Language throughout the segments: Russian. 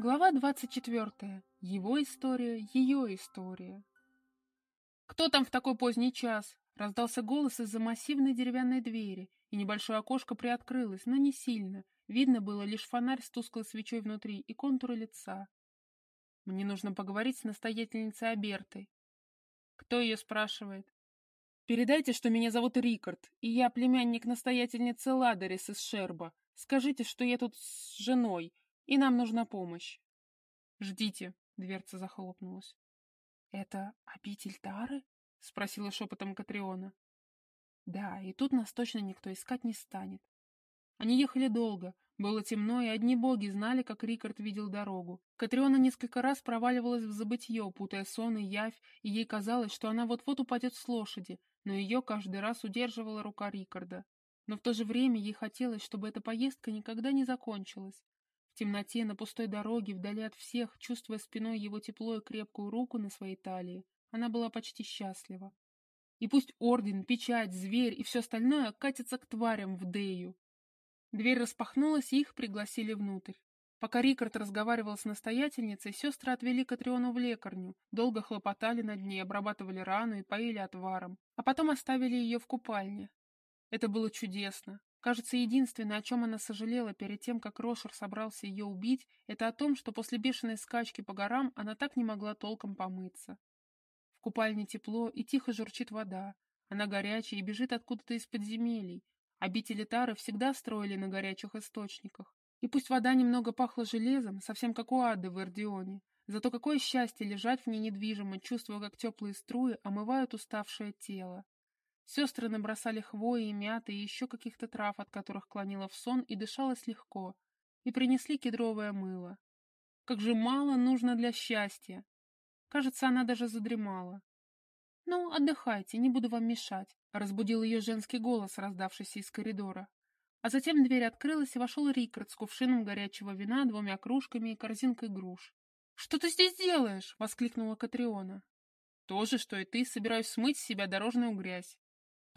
Глава 24. Его история, ее история. «Кто там в такой поздний час?» Раздался голос из-за массивной деревянной двери, и небольшое окошко приоткрылось, но не сильно. Видно было лишь фонарь с тусклой свечой внутри и контуры лица. «Мне нужно поговорить с настоятельницей Абертой». «Кто ее спрашивает?» «Передайте, что меня зовут Рикард, и я племянник настоятельницы Ладерис из Шерба. Скажите, что я тут с женой, и нам нужна помощь. Ждите, дверца захлопнулась. Это обитель Тары? Спросила шепотом Катриона. Да, и тут нас точно никто искать не станет. Они ехали долго, было темно, и одни боги знали, как Рикард видел дорогу. Катриона несколько раз проваливалась в забытье, путая сон и явь, и ей казалось, что она вот-вот упадет с лошади, но ее каждый раз удерживала рука Рикарда. Но в то же время ей хотелось, чтобы эта поездка никогда не закончилась темноте, на пустой дороге, вдали от всех, чувствуя спиной его тепло и крепкую руку на своей талии, она была почти счастлива. И пусть орден, печать, зверь и все остальное катятся к тварям в Дею. Дверь распахнулась, и их пригласили внутрь. Пока Рикард разговаривал с настоятельницей, сестры отвели Катриону в лекарню, долго хлопотали над ней, обрабатывали рану и поили отваром, а потом оставили ее в купальне. Это было чудесно. Кажется, единственное, о чем она сожалела перед тем, как Рошер собрался ее убить, это о том, что после бешеной скачки по горам она так не могла толком помыться. В купальне тепло и тихо журчит вода. Она горячая и бежит откуда-то из подземелий. Обители Тары всегда строили на горячих источниках. И пусть вода немного пахла железом, совсем как у Ады в Эрдионе, зато какое счастье лежать в ней недвижимо, чувствуя, как теплые струи омывают уставшее тело. Сестры набросали хвои и мяты и еще каких-то трав, от которых клонило в сон и дышалось легко, и принесли кедровое мыло. Как же мало нужно для счастья! Кажется, она даже задремала. «Ну, отдыхайте, не буду вам мешать», — разбудил ее женский голос, раздавшийся из коридора. А затем дверь открылась, и вошел Рикард с кувшином горячего вина, двумя кружками и корзинкой груш. «Что ты здесь делаешь?» — воскликнула Катриона. «То же, что и ты, собираюсь смыть с себя дорожную грязь.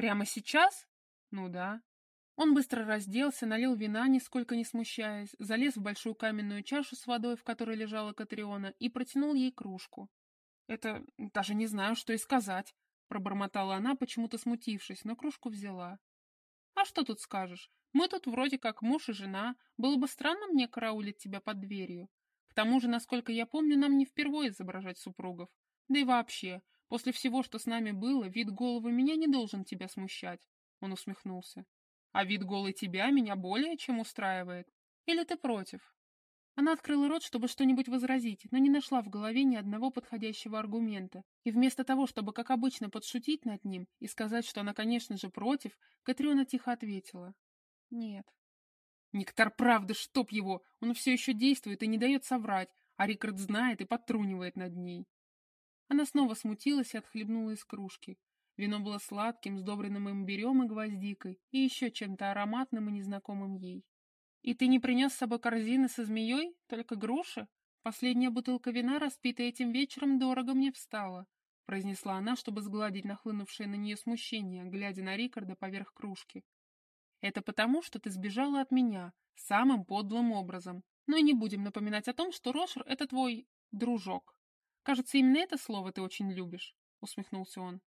Прямо сейчас? Ну да. Он быстро разделся, налил вина, нисколько не смущаясь, залез в большую каменную чашу с водой, в которой лежала Катриона, и протянул ей кружку. «Это... даже не знаю, что и сказать», — пробормотала она, почему-то смутившись, но кружку взяла. «А что тут скажешь? Мы тут вроде как муж и жена. Было бы странно мне караулить тебя под дверью. К тому же, насколько я помню, нам не впервые изображать супругов. Да и вообще, После всего, что с нами было, вид головы меня не должен тебя смущать. Он усмехнулся. А вид голой тебя меня более чем устраивает. Или ты против? Она открыла рот, чтобы что-нибудь возразить, но не нашла в голове ни одного подходящего аргумента. И вместо того, чтобы, как обычно, подшутить над ним и сказать, что она, конечно же, против, Катриона тихо ответила. «Нет». «Нектар правды, чтоб его! Он все еще действует и не дает соврать, а Рикард знает и подтрунивает над ней. Она снова смутилась и отхлебнула из кружки. Вино было сладким, сдобренным имбирем и гвоздикой, и еще чем-то ароматным и незнакомым ей. «И ты не принес с собой корзины со змеей? Только груши? Последняя бутылка вина, распитая этим вечером, дорого мне встала», произнесла она, чтобы сгладить нахлынувшее на нее смущение, глядя на Рикарда поверх кружки. «Это потому, что ты сбежала от меня, самым подлым образом. Но и не будем напоминать о том, что Рошер — это твой... дружок». Кажется, именно это слово ты очень любишь, усмехнулся он.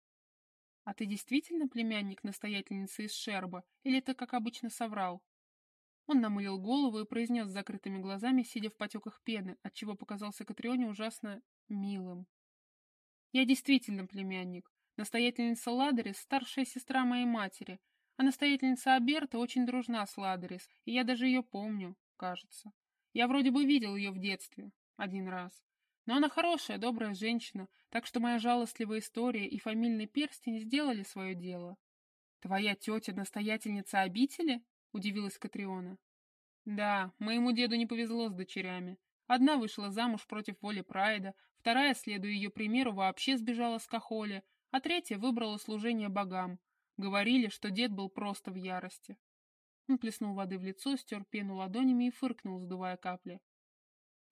А ты действительно племянник настоятельницы из Шерба, или ты, как обычно, соврал? Он намылил голову и произнес с закрытыми глазами, сидя в потеках пены, отчего показался Катрионе ужасно милым. Я действительно племянник. Настоятельница Ладерис — старшая сестра моей матери, а настоятельница Аберта очень дружна с Ладерис, и я даже ее помню, кажется. Я вроде бы видел ее в детстве, один раз. Но она хорошая, добрая женщина, так что моя жалостливая история и фамильный перстень сделали свое дело. «Твоя тетя настоятельница обители?» — удивилась Катриона. «Да, моему деду не повезло с дочерями. Одна вышла замуж против воли Прайда, вторая, следуя ее примеру, вообще сбежала с Кахоли, а третья выбрала служение богам. Говорили, что дед был просто в ярости». Он плеснул воды в лицо, стер пену ладонями и фыркнул, сдувая капли.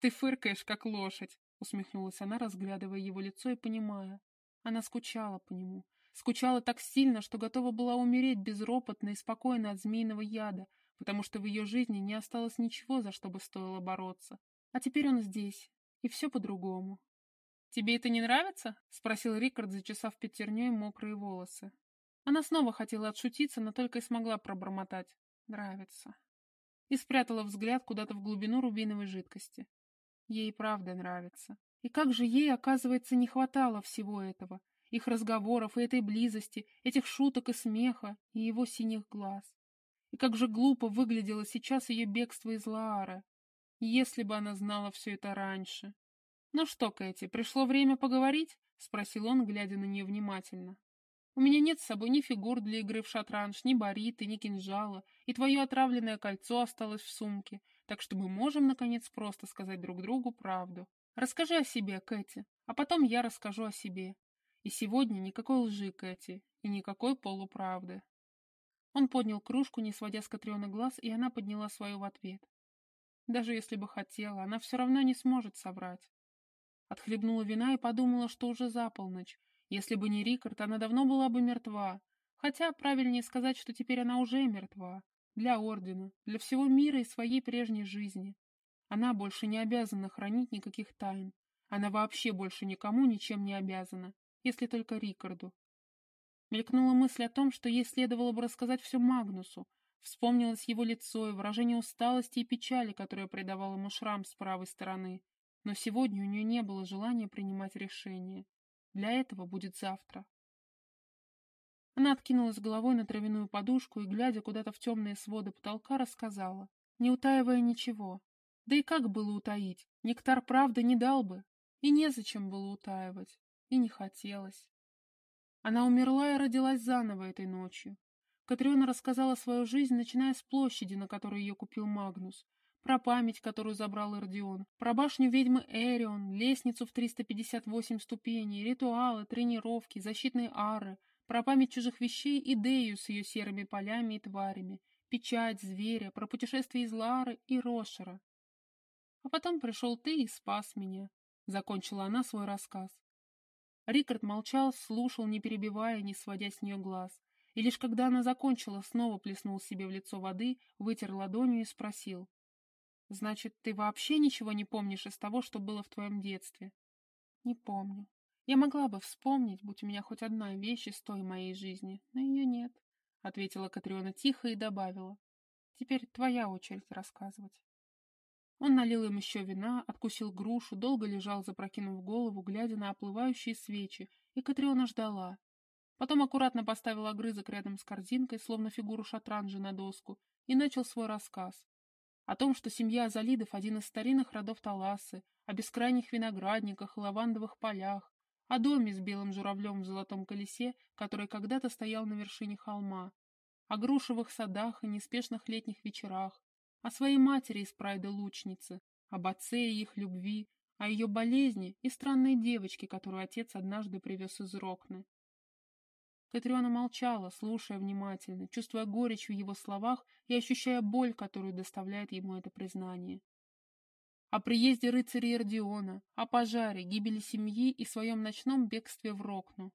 «Ты фыркаешь, как лошадь усмехнулась она, разглядывая его лицо и понимая. Она скучала по нему. Скучала так сильно, что готова была умереть безропотно и спокойно от змеиного яда, потому что в ее жизни не осталось ничего, за что бы стоило бороться. А теперь он здесь, и все по-другому. «Тебе это не нравится?» — спросил Рикард, зачесав пятерней мокрые волосы. Она снова хотела отшутиться, но только и смогла пробормотать. «Нравится». И спрятала взгляд куда-то в глубину рубиновой жидкости. Ей правда нравится. И как же ей, оказывается, не хватало всего этого. Их разговоров и этой близости, этих шуток и смеха, и его синих глаз. И как же глупо выглядело сейчас ее бегство из Лаары. Если бы она знала все это раньше. «Ну что, Кэти, пришло время поговорить?» — спросил он, глядя на нее внимательно. «У меня нет с собой ни фигур для игры в шатранж, ни бариты, ни кинжала, и твое отравленное кольцо осталось в сумке, так что мы можем, наконец, просто сказать друг другу правду. Расскажи о себе, Кэти, а потом я расскажу о себе. И сегодня никакой лжи, Кэти, и никакой полуправды». Он поднял кружку, не сводя с Катрионы глаз, и она подняла свою в ответ. Даже если бы хотела, она все равно не сможет соврать. Отхлебнула вина и подумала, что уже за полночь. Если бы не Рикард, она давно была бы мертва. Хотя правильнее сказать, что теперь она уже мертва. Для Ордена, для всего мира и своей прежней жизни. Она больше не обязана хранить никаких тайн. Она вообще больше никому ничем не обязана, если только Рикарду. Мелькнула мысль о том, что ей следовало бы рассказать все Магнусу. Вспомнилось его лицо и выражение усталости и печали, которое придавал ему шрам с правой стороны. Но сегодня у нее не было желания принимать решение. Для этого будет завтра. Она откинулась головой на травяную подушку и, глядя куда-то в темные своды потолка, рассказала, не утаивая ничего. Да и как было утаить? Нектар правда не дал бы. И незачем было утаивать. И не хотелось. Она умерла и родилась заново этой ночью. Катриона рассказала свою жизнь, начиная с площади, на которой ее купил Магнус, про память, которую забрал Эрдион, про башню ведьмы Эрион, лестницу в 358 ступеней, ритуалы, тренировки, защитные ары, про память чужих вещей и с ее серыми полями и тварями, печать зверя, про путешествие из Лары и Рошера. А потом пришел ты и спас меня, — закончила она свой рассказ. Рикард молчал, слушал, не перебивая, не сводя с нее глаз. И лишь когда она закончила, снова плеснул себе в лицо воды, вытер ладонью и спросил. Значит, ты вообще ничего не помнишь из того, что было в твоем детстве? Не помню. Я могла бы вспомнить, будь у меня хоть одна вещь из той моей жизни, но ее нет, — ответила Катриона тихо и добавила. Теперь твоя очередь рассказывать. Он налил им еще вина, откусил грушу, долго лежал, запрокинув голову, глядя на оплывающие свечи, и Катриона ждала. Потом аккуратно поставил огрызок рядом с корзинкой, словно фигуру шатранжи на доску, и начал свой рассказ. О том, что семья Залидов – один из старинных родов Таласы, о бескрайних виноградниках и лавандовых полях, о доме с белым журавлем в золотом колесе, который когда-то стоял на вершине холма, о грушевых садах и неспешных летних вечерах, о своей матери из прайда лучницы, об отце и их любви, о ее болезни и странной девочке, которую отец однажды привез из Рокны. Катриона молчала, слушая внимательно, чувствуя горечь в его словах и ощущая боль, которую доставляет ему это признание. О приезде рыцаря Эрдиона, о пожаре, гибели семьи и своем ночном бегстве в Рокну.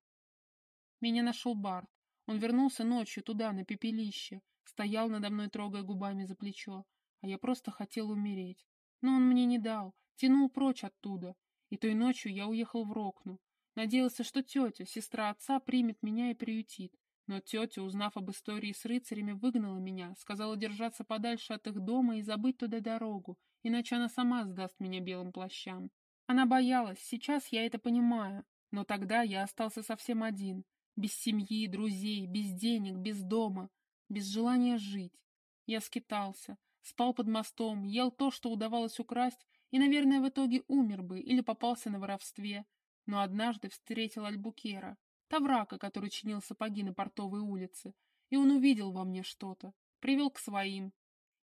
Меня нашел Барт. Он вернулся ночью туда, на пепелище, стоял надо мной, трогая губами за плечо, а я просто хотел умереть. Но он мне не дал, тянул прочь оттуда, и той ночью я уехал в Рокну, Надеялся, что тетя, сестра отца, примет меня и приютит. Но тетя, узнав об истории с рыцарями, выгнала меня, сказала держаться подальше от их дома и забыть туда дорогу, иначе она сама сдаст меня белым плащам. Она боялась, сейчас я это понимаю, но тогда я остался совсем один, без семьи, друзей, без денег, без дома, без желания жить. Я скитался, спал под мостом, ел то, что удавалось украсть, и, наверное, в итоге умер бы или попался на воровстве, но однажды встретил Альбукера, Таврака, который чинил сапоги на портовой улице, и он увидел во мне что-то, привел к своим.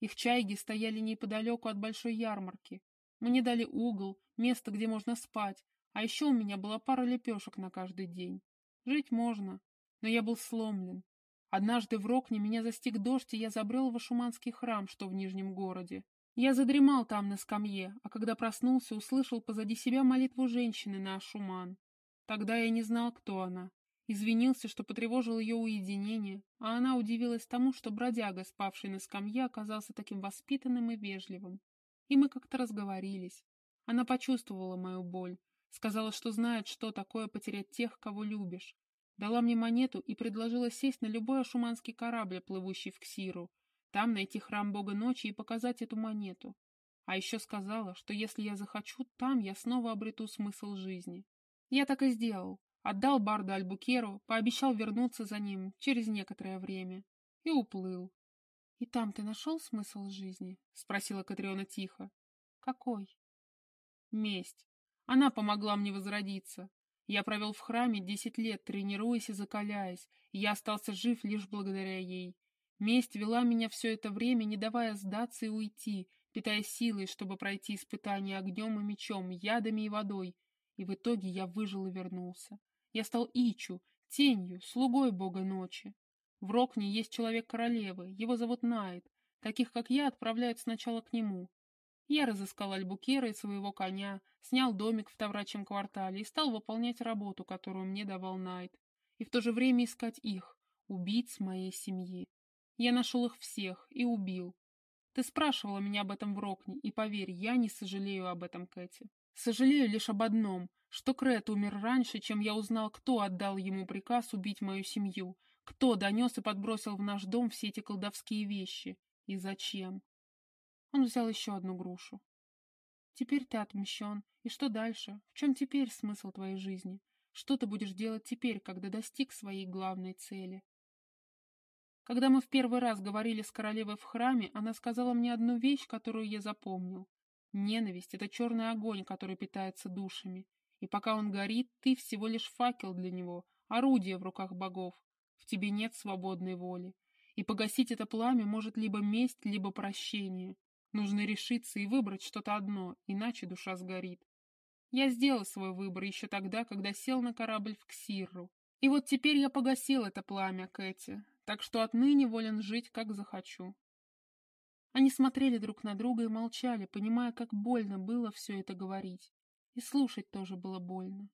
Их чайги стояли неподалеку от большой ярмарки. Мне дали угол, место, где можно спать, а еще у меня была пара лепешек на каждый день. Жить можно, но я был сломлен. Однажды в Рокне меня застиг дождь, и я забрел в Ашуманский храм, что в Нижнем городе. Я задремал там на скамье, а когда проснулся, услышал позади себя молитву женщины на Ашуман. Тогда я не знал, кто она. Извинился, что потревожил ее уединение, а она удивилась тому, что бродяга, спавший на скамье, оказался таким воспитанным и вежливым. и мы как-то разговорились. Она почувствовала мою боль, сказала, что знает, что такое потерять тех, кого любишь. Дала мне монету и предложила сесть на любой ашуманский корабль, плывущий в Ксиру, там найти храм бога ночи и показать эту монету. А еще сказала, что если я захочу, там я снова обрету смысл жизни. Я так и сделал. Отдал Барда Альбукеру, пообещал вернуться за ним через некоторое время. И уплыл. — И там ты нашел смысл жизни? — спросила Катриона тихо. — Какой? — Месть. Она помогла мне возродиться. Я провел в храме десять лет, тренируясь и закаляясь, и я остался жив лишь благодаря ей. Месть вела меня все это время, не давая сдаться и уйти, питая силой, чтобы пройти испытания огнем и мечом, ядами и водой. И в итоге я выжил и вернулся. Я стал Ичу, тенью, слугой бога ночи. В Рокне есть человек королевы, его зовут Найт. Таких, как я, отправляют сначала к нему. Я разыскал Альбукера и своего коня, снял домик в Таврачьем квартале и стал выполнять работу, которую мне давал Найт. И в то же время искать их, убийц моей семьи. Я нашел их всех и убил. Ты спрашивала меня об этом в Рокне, и поверь, я не сожалею об этом, Кэти. Сожалею лишь об одном, что Крэт умер раньше, чем я узнал, кто отдал ему приказ убить мою семью, кто донес и подбросил в наш дом все эти колдовские вещи, и зачем. Он взял еще одну грушу. Теперь ты отмщен, и что дальше? В чем теперь смысл твоей жизни? Что ты будешь делать теперь, когда достиг своей главной цели? Когда мы в первый раз говорили с королевой в храме, она сказала мне одну вещь, которую я запомнил. Ненависть — это черный огонь, который питается душами. И пока он горит, ты всего лишь факел для него, орудие в руках богов. В тебе нет свободной воли. И погасить это пламя может либо месть, либо прощение. Нужно решиться и выбрать что-то одно, иначе душа сгорит. Я сделал свой выбор еще тогда, когда сел на корабль в Ксирру. И вот теперь я погасил это пламя, Кэти, так что отныне волен жить, как захочу. Они смотрели друг на друга и молчали, понимая, как больно было все это говорить. И слушать тоже было больно.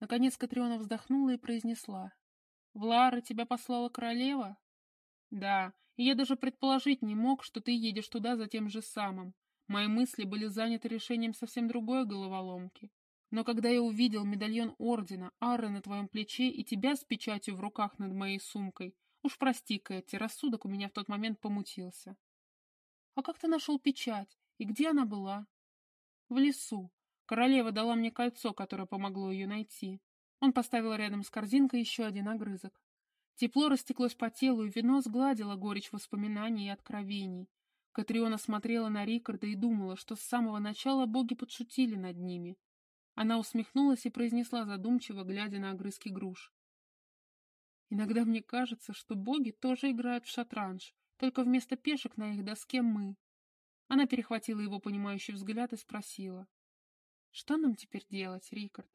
Наконец Катриона вздохнула и произнесла. — Влара, тебя послала королева? — Да, и я даже предположить не мог, что ты едешь туда за тем же самым. Мои мысли были заняты решением совсем другой головоломки. Но когда я увидел медальон ордена, Ары на твоем плече и тебя с печатью в руках над моей сумкой, Уж прости, Кэти, рассудок у меня в тот момент помутился. А как ты нашел печать? И где она была? В лесу. Королева дала мне кольцо, которое помогло ее найти. Он поставил рядом с корзинкой еще один огрызок. Тепло растеклось по телу, и вино сгладило горечь воспоминаний и откровений. Катриона смотрела на Рикарда и думала, что с самого начала боги подшутили над ними. Она усмехнулась и произнесла задумчиво, глядя на огрызки груш. Иногда мне кажется, что боги тоже играют в шатранж, только вместо пешек на их доске мы. Она перехватила его понимающий взгляд и спросила. «Что нам теперь делать, Рикард?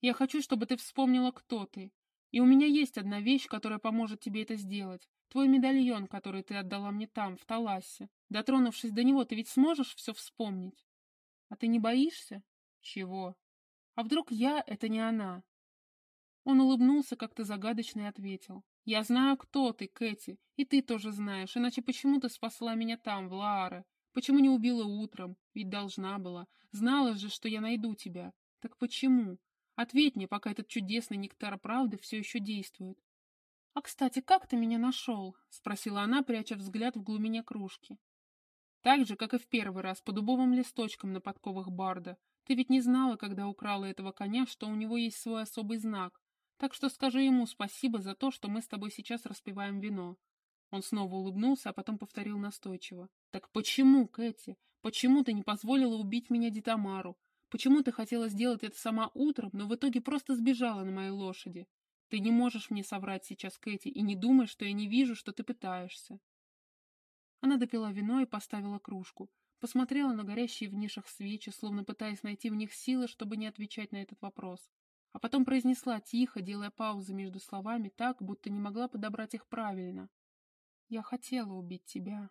Я хочу, чтобы ты вспомнила, кто ты. И у меня есть одна вещь, которая поможет тебе это сделать. Твой медальон, который ты отдала мне там, в Таласе. Дотронувшись до него, ты ведь сможешь все вспомнить? А ты не боишься? Чего? А вдруг я — это не она? Он улыбнулся как-то загадочно и ответил. «Я знаю, кто ты, Кэти, и ты тоже знаешь, иначе почему ты спасла меня там, в Лааре? Почему не убила утром? Ведь должна была. Знала же, что я найду тебя. Так почему? Ответь мне, пока этот чудесный нектар правды все еще действует». «А, кстати, как ты меня нашел?» — спросила она, пряча взгляд в глубине кружки. «Так же, как и в первый раз, по дубовым листочкам на подковах Барда. Ты ведь не знала, когда украла этого коня, что у него есть свой особый знак, так что скажи ему спасибо за то, что мы с тобой сейчас распиваем вино». Он снова улыбнулся, а потом повторил настойчиво. «Так почему, Кэти? Почему ты не позволила убить меня Дитамару? Почему ты хотела сделать это сама утром, но в итоге просто сбежала на моей лошади? Ты не можешь мне соврать сейчас, Кэти, и не думай, что я не вижу, что ты пытаешься». Она допила вино и поставила кружку. Посмотрела на горящие в нишах свечи, словно пытаясь найти в них силы, чтобы не отвечать на этот вопрос а потом произнесла тихо, делая паузы между словами так, будто не могла подобрать их правильно. «Я хотела убить тебя,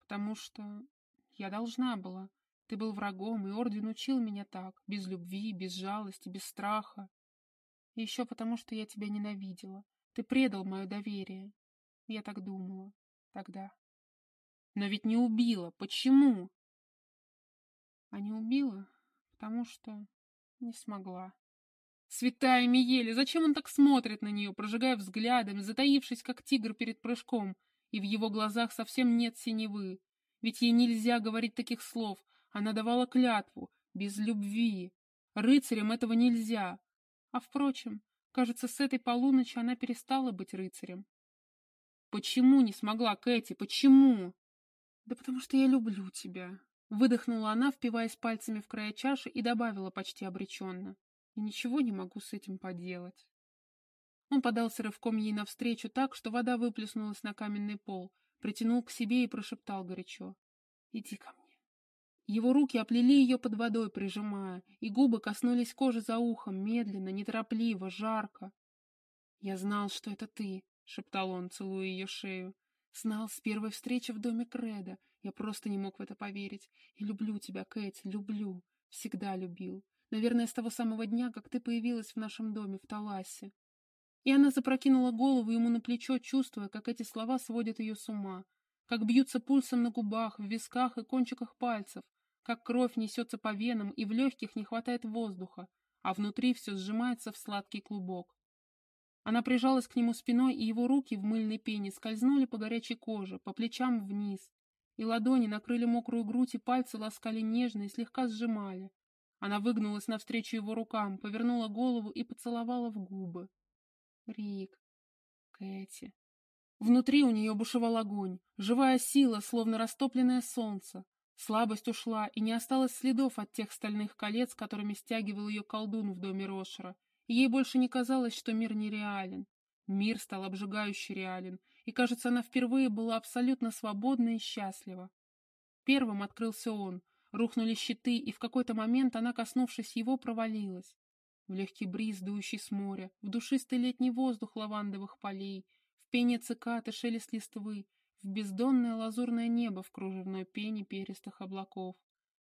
потому что я должна была. Ты был врагом, и Орден учил меня так, без любви, без жалости, без страха. И еще потому, что я тебя ненавидела. Ты предал мое доверие. Я так думала. Тогда. Но ведь не убила. Почему? А не убила, потому что не смогла. Святая Миеле, зачем он так смотрит на нее, прожигая взглядом, затаившись, как тигр перед прыжком, и в его глазах совсем нет синевы? Ведь ей нельзя говорить таких слов, она давала клятву, без любви. Рыцарям этого нельзя. А, впрочем, кажется, с этой полуночи она перестала быть рыцарем. Почему не смогла, Кэти, почему? Да потому что я люблю тебя. Выдохнула она, впиваясь пальцами в края чаши, и добавила почти обреченно и ничего не могу с этим поделать. Он подался рывком ей навстречу так, что вода выплеснулась на каменный пол, притянул к себе и прошептал горячо. «Иди ко мне». Его руки оплели ее под водой, прижимая, и губы коснулись кожи за ухом, медленно, неторопливо, жарко. «Я знал, что это ты», — шептал он, целуя ее шею. «Знал с первой встречи в доме Креда. Я просто не мог в это поверить. И люблю тебя, Кэти, люблю. Всегда любил. Наверное, с того самого дня, как ты появилась в нашем доме в Таласе. И она запрокинула голову ему на плечо, чувствуя, как эти слова сводят ее с ума, как бьются пульсом на губах, в висках и кончиках пальцев, как кровь несется по венам и в легких не хватает воздуха, а внутри все сжимается в сладкий клубок. Она прижалась к нему спиной, и его руки в мыльной пене скользнули по горячей коже, по плечам вниз, и ладони накрыли мокрую грудь, и пальцы ласкали нежно и слегка сжимали, она выгнулась навстречу его рукам, повернула голову и поцеловала в губы. Рик. Кэти. Внутри у нее бушевал огонь, живая сила, словно растопленное солнце. Слабость ушла, и не осталось следов от тех стальных колец, которыми стягивал ее колдун в доме Рошера. Ей больше не казалось, что мир нереален. Мир стал обжигающе реален, и, кажется, она впервые была абсолютно свободна и счастлива. Первым открылся он, Рухнули щиты, и в какой-то момент она, коснувшись его, провалилась. В легкий бриз, дующий с моря, в душистый летний воздух лавандовых полей, в пение цикад и шелест листвы, в бездонное лазурное небо в кружевной пене перистых облаков.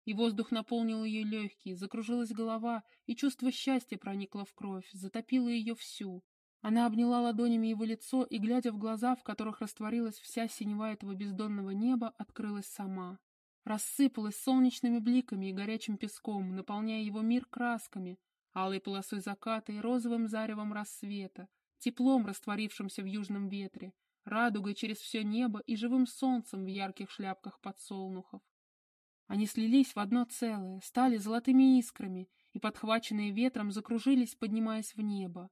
И воздух наполнил ее легкие, закружилась голова, и чувство счастья проникло в кровь, затопило ее всю. Она обняла ладонями его лицо и, глядя в глаза, в которых растворилась вся синева этого бездонного неба, открылась сама рассыпалась солнечными бликами и горячим песком, наполняя его мир красками, алой полосой заката и розовым заревом рассвета, теплом, растворившимся в южном ветре, радугой через все небо и живым солнцем в ярких шляпках подсолнухов. Они слились в одно целое, стали золотыми искрами и, подхваченные ветром, закружились, поднимаясь в небо.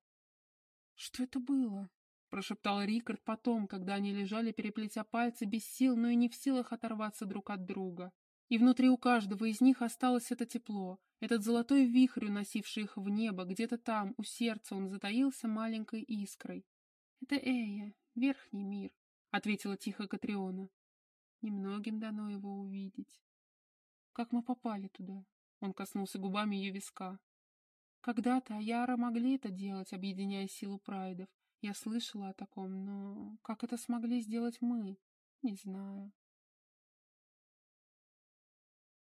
Что это было? — прошептал Рикард потом, когда они лежали, переплетя пальцы, без сил, но и не в силах оторваться друг от друга. И внутри у каждого из них осталось это тепло, этот золотой вихрь, уносивший их в небо, где-то там, у сердца, он затаился маленькой искрой. — Это Эя, верхний мир, — ответила тихо Катриона. — Немногим дано его увидеть. — Как мы попали туда? Он коснулся губами ее виска. Когда-то Аяра могли это делать, объединяя силу прайдов, я слышала о таком, но как это смогли сделать мы? Не знаю.